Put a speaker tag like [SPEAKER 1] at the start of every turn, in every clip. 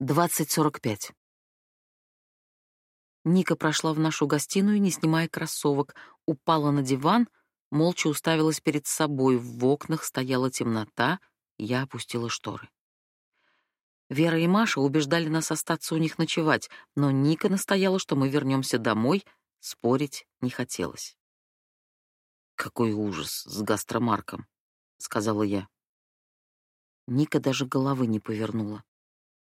[SPEAKER 1] 20.45. Ника прошла в нашу гостиную, не снимая кроссовок, упала на диван, молча уставилась перед собой. В окнах стояла темнота, я опустила шторы. Вера и Маша убеждали нас остаться у них ночевать, но Ника настояла, что мы вернемся домой, спорить не хотелось. «Какой ужас с гастромарком», — сказала я. Ника даже головы не повернула.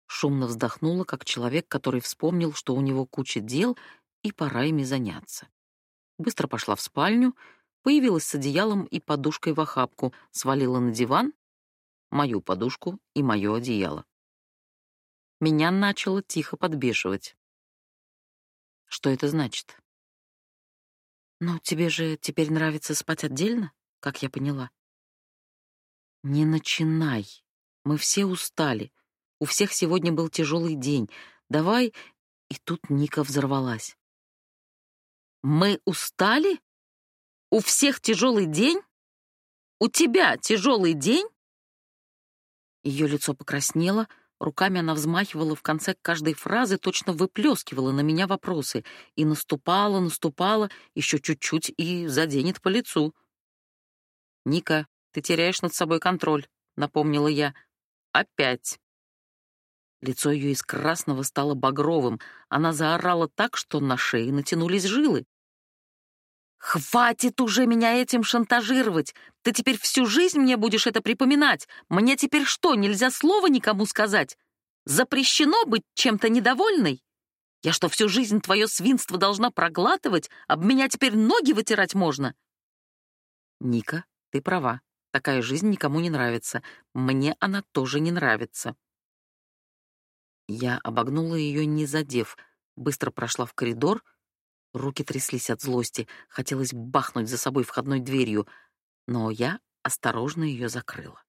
[SPEAKER 1] Шумно вздохнула, как человек, который вспомнил, что у него куча дел и пора ими заняться. Быстро пошла в спальню, появилась с одеялом и подушкой в охапку, свалила на диван мою подушку и мое одеяло. Меня начало тихо подбешивать. Что это значит? «Ну, тебе же теперь нравится спать отдельно, как я поняла?» «Не начинай. Мы все устали. У всех сегодня был тяжелый день. Давай...» И тут Ника взорвалась. «Мы устали? У всех тяжелый день? У тебя тяжелый день?» Ее лицо покраснело, руками она взмахивала в конце каждой фразы, точно выплескивала на меня вопросы и наступала, наступала, еще чуть-чуть и заденет по лицу. «Ника, ты теряешь над собой контроль», — напомнила я. «Опять». Лицо ее из красного стало багровым. Она заорала так, что на шее натянулись жилы. «Хватит уже меня этим шантажировать! Ты теперь всю жизнь мне будешь это припоминать! Мне теперь что, нельзя слова никому сказать? Запрещено быть чем-то недовольной? Я что, всю жизнь твое свинство должна проглатывать? Об меня теперь ноги вытирать можно?» «Ника, ты права. Такая жизнь никому не нравится. Мне она тоже не нравится». Я обогнула ее, не задев, быстро прошла в коридор. Руки тряслись от злости, хотелось бахнуть за собой входной дверью, но я осторожно ее закрыла.